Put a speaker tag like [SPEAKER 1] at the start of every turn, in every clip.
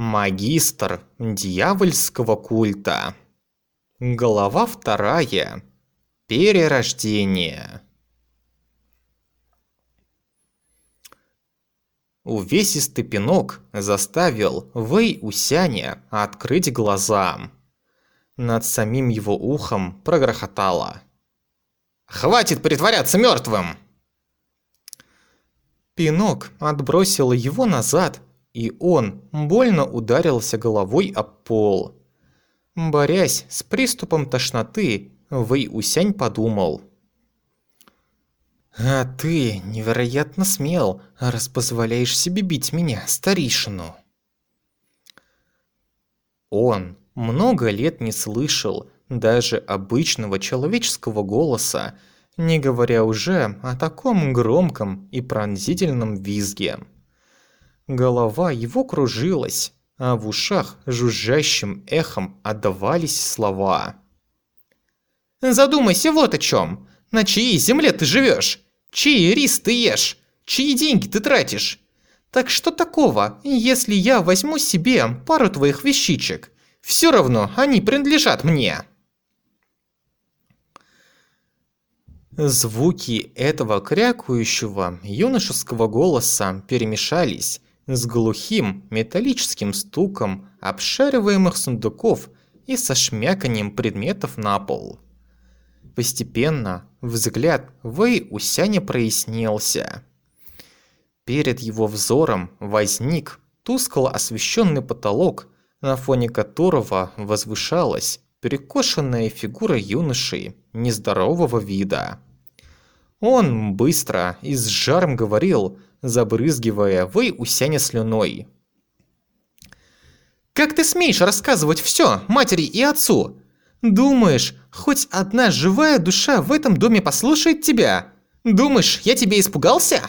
[SPEAKER 1] Магистр дьявольского культа. Глава вторая. Перерождение. Увесистый пинок заставил Вэй Усяня открыть глаза. Над самим его ухом прогрохотало. «Хватит притворяться мертвым!» Пинок отбросил его назад и он больно ударился головой об пол. Борясь с приступом тошноты, Вэй Усянь подумал. «А ты невероятно смел, раз позволяешь себе бить меня, старейшину». Он много лет не слышал даже обычного человеческого голоса, не говоря уже о таком громком и пронзительном визге. Голова его кружилась, а в ушах жужжащим эхом отдавались слова. «Задумайся вот о чем. На чьей земле ты живешь? Чьи рис ты ешь? Чьи деньги ты тратишь? Так что такого, если я возьму себе пару твоих вещичек? Все равно они принадлежат мне». Звуки этого крякающего юношеского голоса перемешались с глухим металлическим стуком обшариваемых сундуков и со шмяканием предметов на пол. Постепенно взгляд Вэй Усяня прояснился. Перед его взором возник тускло освещенный потолок, на фоне которого возвышалась перекошенная фигура юноши нездорового вида. Он быстро и с жаром говорил, забрызгивая Вэй Усяня слюной. «Как ты смеешь рассказывать все матери и отцу? Думаешь, хоть одна живая душа в этом доме послушает тебя? Думаешь, я тебе испугался?»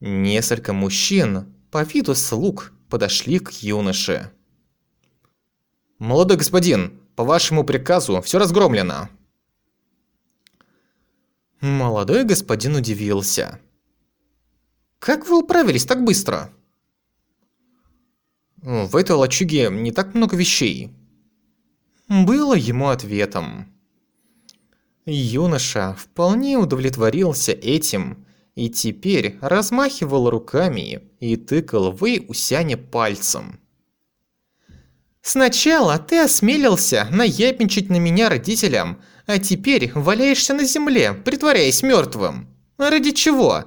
[SPEAKER 1] Несколько мужчин по виду слуг подошли к юноше. «Молодой господин, по вашему приказу все разгромлено». Молодой господин удивился. «Как вы управились так быстро?» «В этой лачуге не так много вещей». Было ему ответом. Юноша вполне удовлетворился этим и теперь размахивал руками и тыкал Вэй Усяне пальцем. «Сначала ты осмелился наябничать на меня родителям, а теперь валяешься на земле, притворяясь мертвым. Ради чего?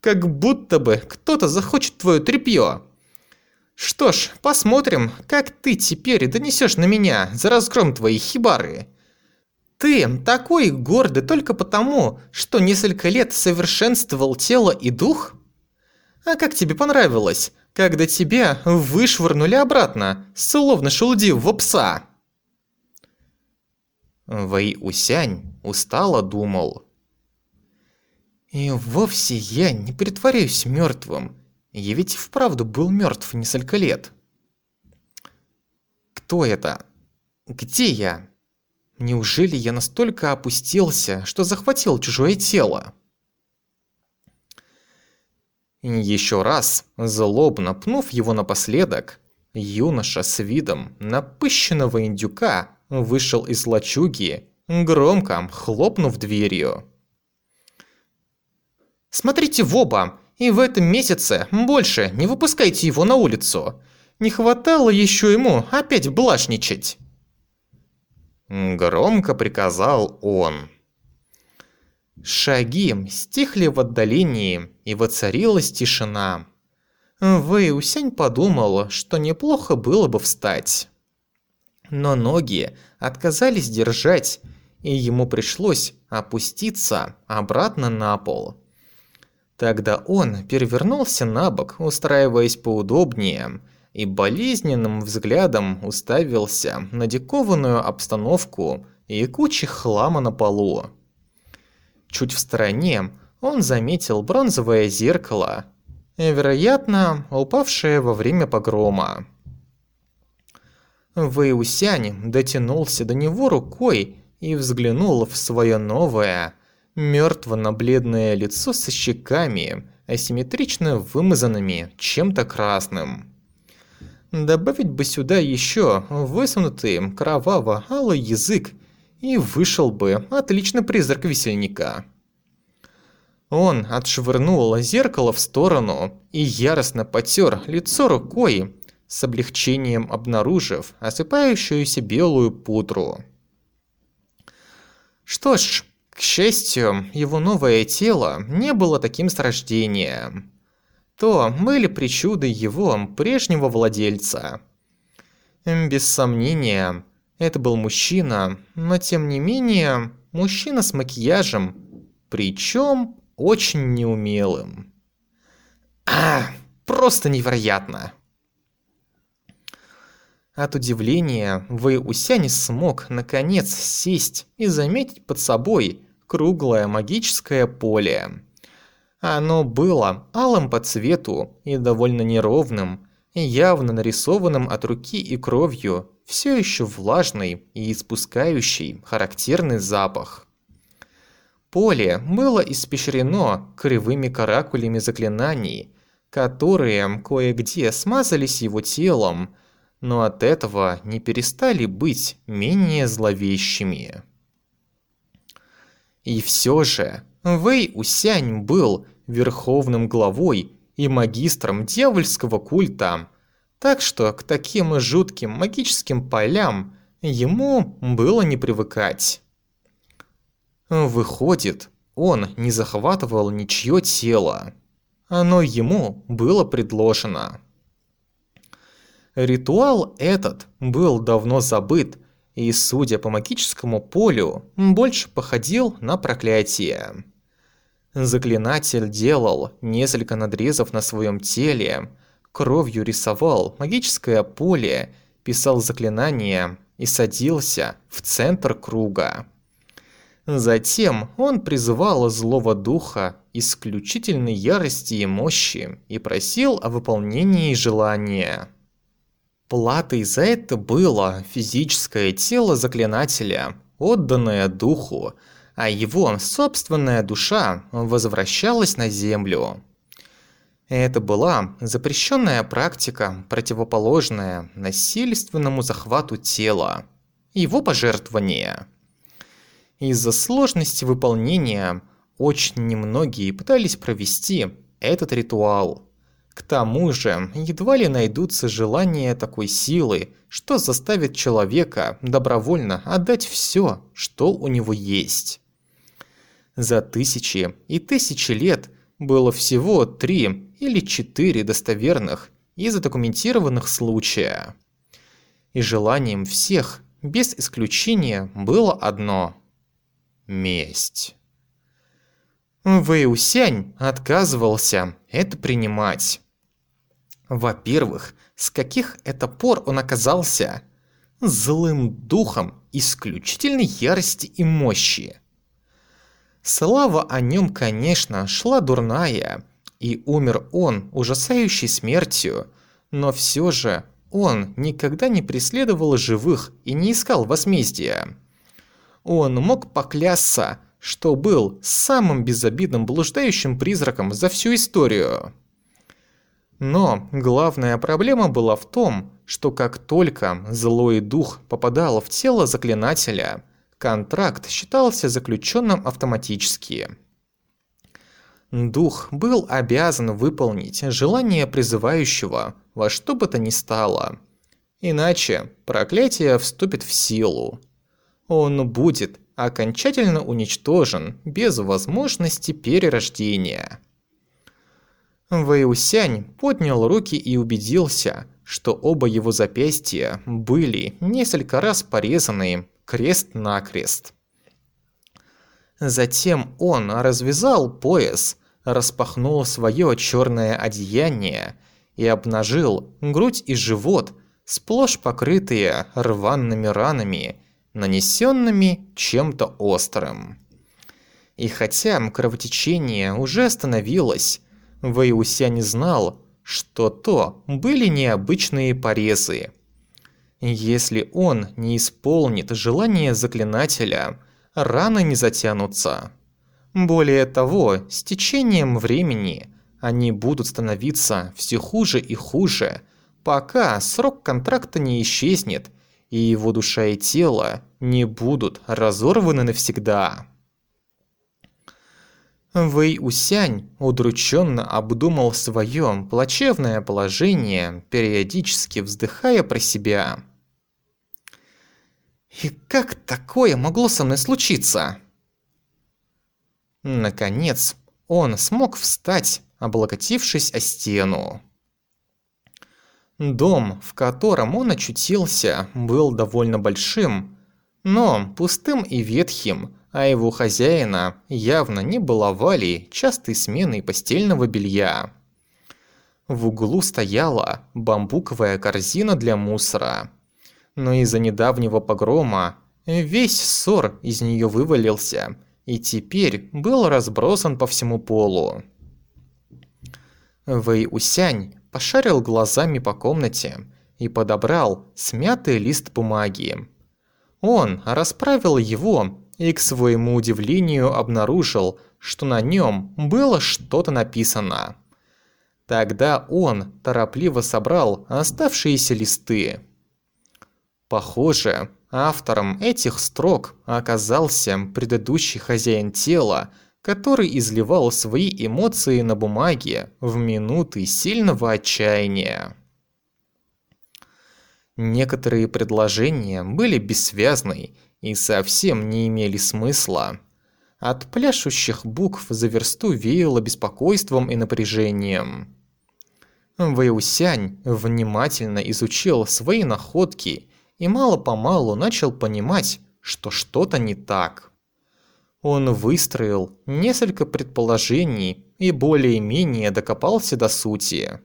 [SPEAKER 1] Как будто бы кто-то захочет твое тряпье. Что ж, посмотрим, как ты теперь донесешь на меня за разгром твоей хибары. Ты такой гордый только потому, что несколько лет совершенствовал тело и дух? А как тебе понравилось, когда тебя вышвырнули обратно, словно шелудив в пса? Вэй Усянь устало думал. И вовсе я не притворяюсь мертвым. Я ведь вправду был мертв несколько лет. Кто это? Где я? Неужели я настолько опустился, что захватил чужое тело? Еще раз, злобно пнув его напоследок, юноша с видом напыщенного индюка вышел из лачуги, громко хлопнув дверью. «Смотрите в оба, и в этом месяце больше не выпускайте его на улицу. Не хватало еще ему опять блажничать!» Громко приказал он. Шаги стихли в отдалении, и воцарилась тишина. Вэй Усянь подумал, что неплохо было бы встать но ноги отказались держать, и ему пришлось опуститься обратно на пол. Тогда он перевернулся на бок, устраиваясь поудобнее, и болезненным взглядом уставился на дикованную обстановку и кучи хлама на полу. Чуть в стороне он заметил бронзовое зеркало, вероятно, упавшее во время погрома. Вэйусянь дотянулся до него рукой и взглянул в свое новое, мертво-на-бледное лицо со щеками, асимметрично вымазанными чем-то красным. Добавить бы сюда еще высунутый кроваво-алый язык, и вышел бы отличный призрак весельника. Он отшвырнул зеркало в сторону и яростно потер лицо рукой, с облегчением обнаружив осыпающуюся белую пудру. Что ж, к счастью, его новое тело не было таким с рождения. То были причуды его прежнего владельца. Без сомнения, это был мужчина, но тем не менее, мужчина с макияжем, причем очень неумелым. А, просто невероятно. От удивления Вэй Усянь смог наконец сесть и заметить под собой круглое магическое поле. Оно было алым по цвету и довольно неровным, явно нарисованным от руки и кровью, все еще влажный и испускающий характерный запах. Поле было испещрено кривыми каракулями заклинаний, которые кое-где смазались его телом, но от этого не перестали быть менее зловещими. И все же Вэй Усянь был верховным главой и магистром дьявольского культа, так что к таким жутким магическим полям ему было не привыкать. Выходит, он не захватывал ничье тело. Оно ему было предложено. Ритуал этот был давно забыт и, судя по магическому полю, больше походил на проклятие. Заклинатель делал несколько надрезов на своем теле, кровью рисовал магическое поле, писал заклинания и садился в центр круга. Затем он призывал злого духа исключительной ярости и мощи и просил о выполнении желания. Платой за это было физическое тело заклинателя, отданное духу, а его собственная душа возвращалась на землю. Это была запрещенная практика, противоположная насильственному захвату тела, его пожертвования. Из-за сложности выполнения очень немногие пытались провести этот ритуал – к тому же, едва ли найдутся желания такой силы, что заставит человека добровольно отдать все, что у него есть. За тысячи и тысячи лет было всего три или четыре достоверных и задокументированных случая. И желанием всех, без исключения, было одно – месть. Вэйусянь отказывался это принимать. Во-первых, с каких это пор он оказался злым духом исключительной ярости и мощи? Слава о нем, конечно, шла дурная, и умер он ужасающей смертью, но все же он никогда не преследовал живых и не искал возмездия. Он мог поклясться, что был самым безобидным блуждающим призраком за всю историю. Но главная проблема была в том, что как только злой дух попадал в тело заклинателя, контракт считался заключенным автоматически. Дух был обязан выполнить желание призывающего во что бы то ни стало. Иначе проклятие вступит в силу. Он будет окончательно уничтожен без возможности перерождения. Вэйусянь поднял руки и убедился, что оба его запястья были несколько раз порезаны крест-накрест. Затем он развязал пояс, распахнул свое черное одеяние и обнажил грудь и живот, сплошь покрытые рваными ранами, нанесенными чем-то острым. И хотя кровотечение уже остановилось, Вэйуся не знал, что то были необычные порезы. Если он не исполнит желание заклинателя, раны не затянутся. Более того, с течением времени они будут становиться все хуже и хуже, пока срок контракта не исчезнет, и его душа и тело не будут разорваны навсегда. Вэй Усянь удрученно обдумал свое плачевное положение, периодически вздыхая про себя. «И как такое могло со мной случиться?» Наконец, он смог встать, облокотившись о стену. Дом, в котором он очутился, был довольно большим, но пустым и ветхим, а его хозяина явно не баловали частой сменой постельного белья. В углу стояла бамбуковая корзина для мусора. Но из-за недавнего погрома весь ссор из нее вывалился и теперь был разбросан по всему полу. Вэй Усянь пошарил глазами по комнате и подобрал смятый лист бумаги. Он расправил его и к своему удивлению обнаружил, что на нем было что-то написано. Тогда он торопливо собрал оставшиеся листы. Похоже, автором этих строк оказался предыдущий хозяин тела, который изливал свои эмоции на бумаге в минуты сильного отчаяния. Некоторые предложения были бессвязны и совсем не имели смысла. От пляшущих букв за версту веяло беспокойством и напряжением. Вэйусянь внимательно изучил свои находки и мало-помалу начал понимать, что что-то не так. Он выстроил несколько предположений и более-менее докопался до сути.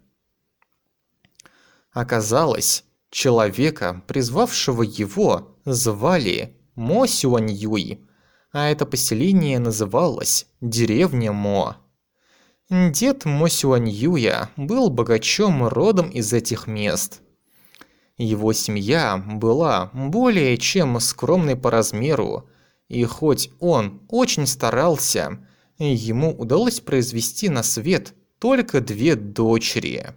[SPEAKER 1] Оказалось, человека, призвавшего его, звали Мо Сюань Юй, а это поселение называлось деревня Мо. Дед Мо Сюань Юя был богачом родом из этих мест. Его семья была более чем скромной по размеру, и хоть он очень старался, ему удалось произвести на свет только две дочери.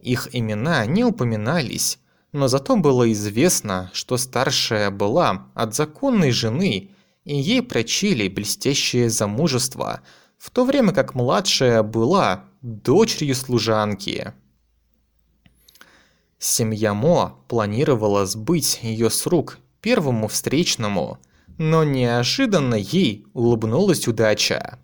[SPEAKER 1] Их имена не упоминались, но зато было известно, что старшая была от законной жены, и ей прочили блестящее замужество, в то время как младшая была дочерью служанки. Семья Мо планировала сбыть ее с рук первому встречному, но неожиданно ей улыбнулась удача.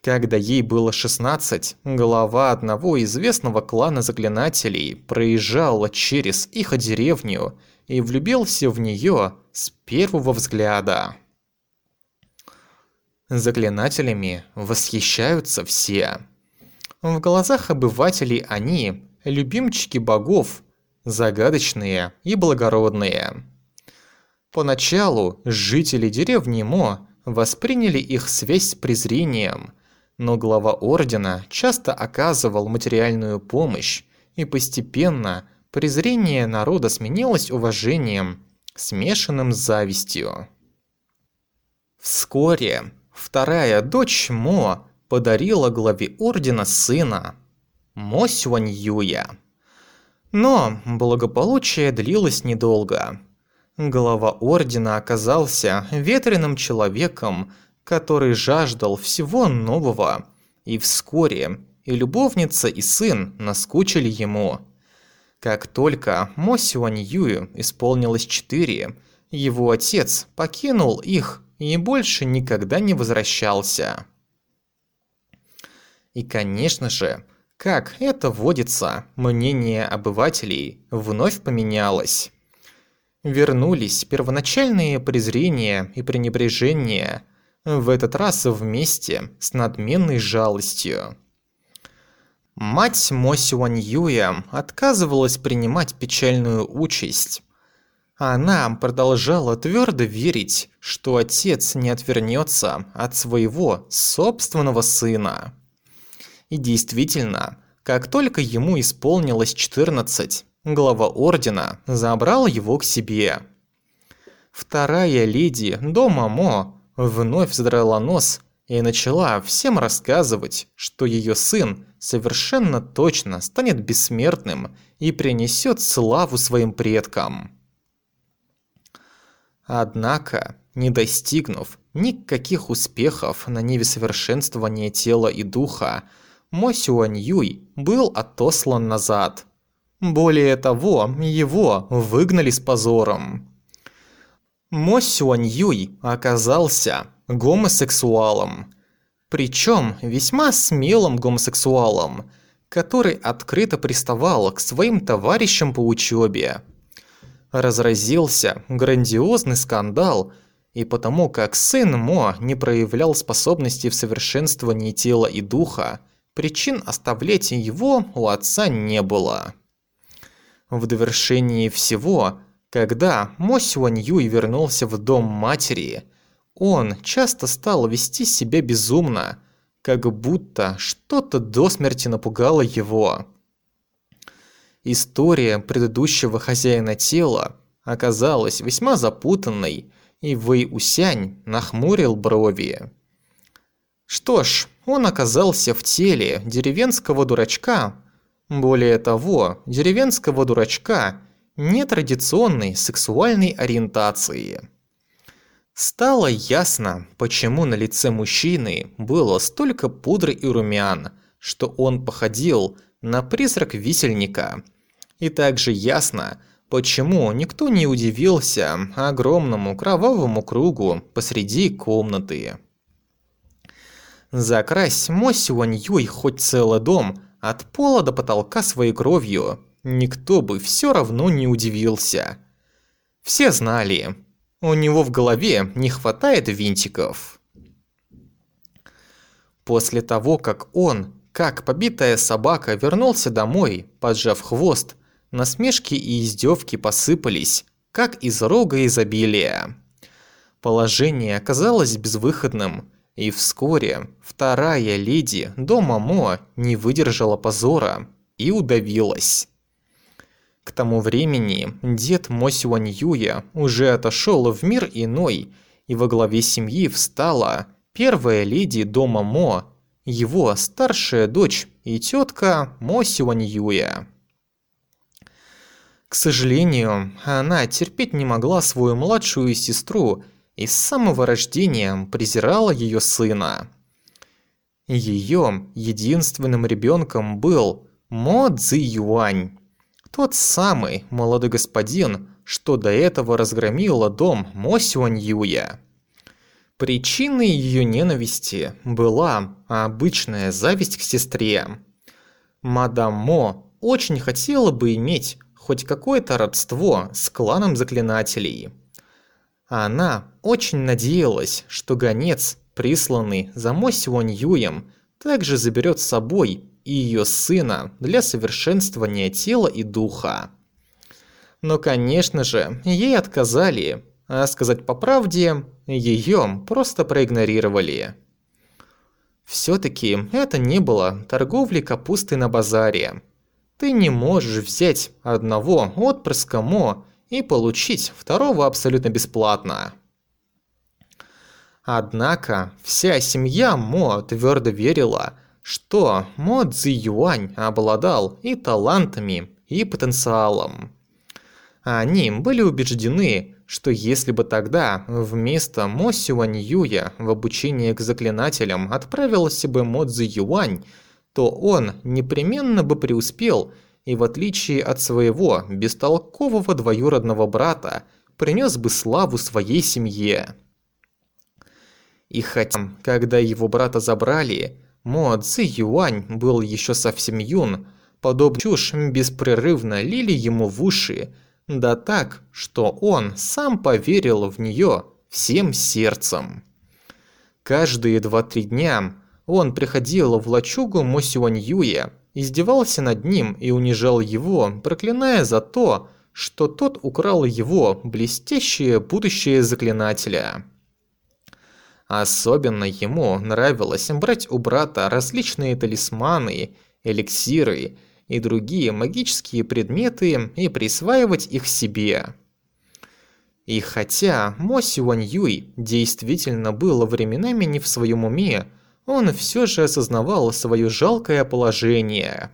[SPEAKER 1] Когда ей было 16, глава одного известного клана заклинателей проезжал через их деревню и влюбился в нее с первого взгляда. Заклинателями восхищаются все. В глазах обывателей они – любимчики богов, загадочные и благородные. Поначалу жители деревни Мо восприняли их связь с презрением – но глава ордена часто оказывал материальную помощь, и постепенно презрение народа сменилось уважением, смешанным с завистью. Вскоре вторая дочь Мо подарила главе ордена сына, Мо Юя. Но благополучие длилось недолго. Глава ордена оказался ветреным человеком, который жаждал всего нового, и вскоре и любовница, и сын наскучили ему. Как только Мо Юю исполнилось четыре, его отец покинул их и больше никогда не возвращался. И, конечно же, как это водится, мнение обывателей вновь поменялось. Вернулись первоначальные презрения и пренебрежения, в этот раз вместе с надменной жалостью. Мать Мо Сюань Юя отказывалась принимать печальную участь. Она продолжала твердо верить, что отец не отвернется от своего собственного сына. И действительно, как только ему исполнилось 14, глава ордена забрал его к себе. Вторая леди дома Мо вновь задрала нос и начала всем рассказывать, что ее сын совершенно точно станет бессмертным и принесет славу своим предкам. Однако, не достигнув никаких успехов на ниве совершенствования тела и духа, Мо Сюань Юй был отослан назад. Более того, его выгнали с позором. Мо Сюань Юй оказался гомосексуалом. Причем весьма смелым гомосексуалом, который открыто приставал к своим товарищам по учебе. Разразился грандиозный скандал, и потому как сын Мо не проявлял способности в совершенствовании тела и духа, причин оставлять его у отца не было. В довершении всего, когда Мо Сюань Юй вернулся в дом матери, он часто стал вести себя безумно, как будто что-то до смерти напугало его. История предыдущего хозяина тела оказалась весьма запутанной, и Вэй Усянь нахмурил брови. Что ж, он оказался в теле деревенского дурачка. Более того, деревенского дурачка нетрадиционной сексуальной ориентации. Стало ясно, почему на лице мужчины было столько пудры и румян, что он походил на призрак висельника. И также ясно, почему никто не удивился огромному кровавому кругу посреди комнаты. Закрась Мо Сюань Юй хоть целый дом от пола до потолка своей кровью, никто бы все равно не удивился. Все знали, у него в голове не хватает винтиков. После того, как он, как побитая собака, вернулся домой, поджав хвост, насмешки и издевки посыпались, как из рога изобилия. Положение оказалось безвыходным, и вскоре вторая леди дома Мо не выдержала позора и удавилась. К тому времени дед Мо Сюань Юя уже отошел в мир иной, и во главе семьи встала первая леди дома Мо, его старшая дочь и тетка Мо Сюань Юя. К сожалению, она терпеть не могла свою младшую сестру и с самого рождения презирала ее сына. Ее единственным ребенком был Мо Цзи Юань. Тот самый молодой господин, что до этого разгромил дом Мо Сюань Юя. Причиной ее ненависти была обычная зависть к сестре. Мадам Мо очень хотела бы иметь хоть какое-то родство с кланом заклинателей. Она очень надеялась, что гонец, присланный за Мо Юем, также заберет с собой и ее сына для совершенствования тела и духа. Но, конечно же, ей отказали, а сказать по правде, ее просто проигнорировали. Все-таки это не было торговли капустой на базаре. Ты не можешь взять одного отпрыска Мо и получить второго абсолютно бесплатно. Однако вся семья Мо твердо верила, что Мо Цзи Юань обладал и талантами, и потенциалом. Они были убеждены, что если бы тогда вместо Мо Сюань Юя в обучение к заклинателям отправился бы Мо Цзи Юань, то он непременно бы преуспел и в отличие от своего бестолкового двоюродного брата принес бы славу своей семье. И хотя, когда его брата забрали, Мо Цзи Юань был еще совсем юн, подобную чушь беспрерывно лили ему в уши, да так, что он сам поверил в нее всем сердцем. Каждые два-три дня он приходил в лачугу Мо Сюань Юя, издевался над ним и унижал его, проклиная за то, что тот украл его блестящее будущее заклинателя. Особенно ему нравилось брать у брата различные талисманы, эликсиры и другие магические предметы и присваивать их себе. И хотя Мо Сюань Юй действительно был временами не в своем уме, он все же осознавал свое жалкое положение.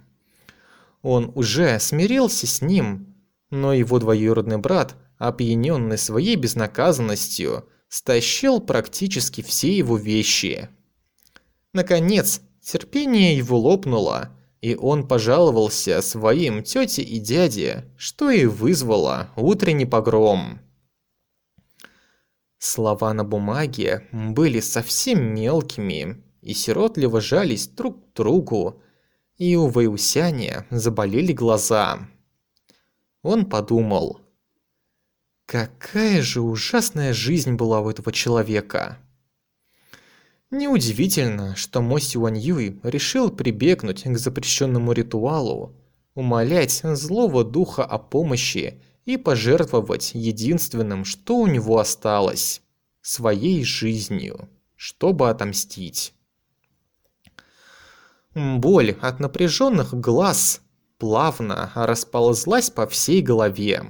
[SPEAKER 1] Он уже смирился с ним, но его двоюродный брат, опьяненный своей безнаказанностью, стащил практически все его вещи. Наконец, терпение его лопнуло, и он пожаловался своим тете и дяде, что и вызвало утренний погром. Слова на бумаге были совсем мелкими и сиротливо жались друг к другу, и у Вэйусяня заболели глаза. Он подумал, какая же ужасная жизнь была у этого человека. Неудивительно, что Мо Сюань Юй решил прибегнуть к запрещенному ритуалу, умолять злого духа о помощи и пожертвовать единственным, что у него осталось – своей жизнью, чтобы отомстить. Боль от напряженных глаз плавно расползлась по всей голове.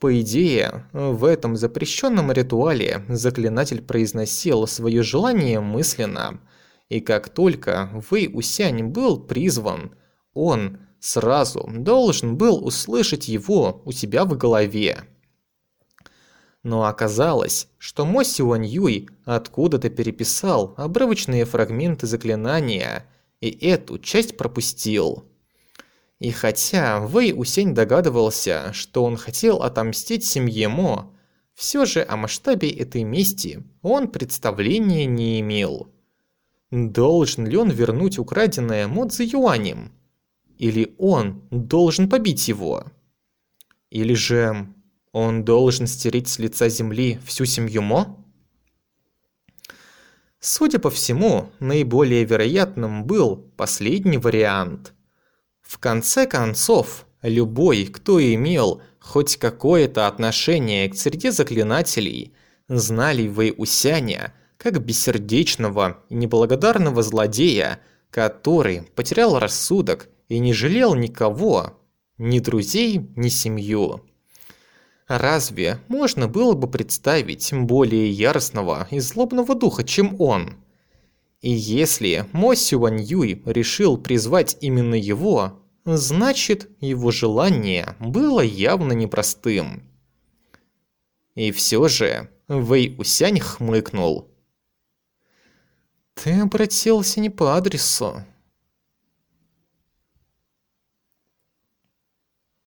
[SPEAKER 1] По идее, в этом запрещенном ритуале заклинатель произносил свое желание мысленно, и как только Вэй Усянь был призван, он сразу должен был услышать его у себя в голове. Но оказалось, что Мо Сюань Юй откуда-то переписал обрывочные фрагменты заклинания и эту часть пропустил. И хотя Вэй Усень догадывался, что он хотел отомстить семье Мо, все же о масштабе этой мести он представления не имел. Должен ли он вернуть украденное Мо Юанем? Или он должен побить его? Или же он должен стереть с лица земли всю семью Мо? Судя по всему, наиболее вероятным был последний вариант – в конце концов, любой, кто имел хоть какое-то отношение к среде заклинателей, знали Вэй Усяня как бессердечного и неблагодарного злодея, который потерял рассудок и не жалел никого, ни друзей, ни семью. Разве можно было бы представить более яростного и злобного духа, чем он? И если Мо Сюань Юй решил призвать именно его, значит, его желание было явно непростым. И все же Вэй Усянь хмыкнул. «Ты обратился не по адресу»,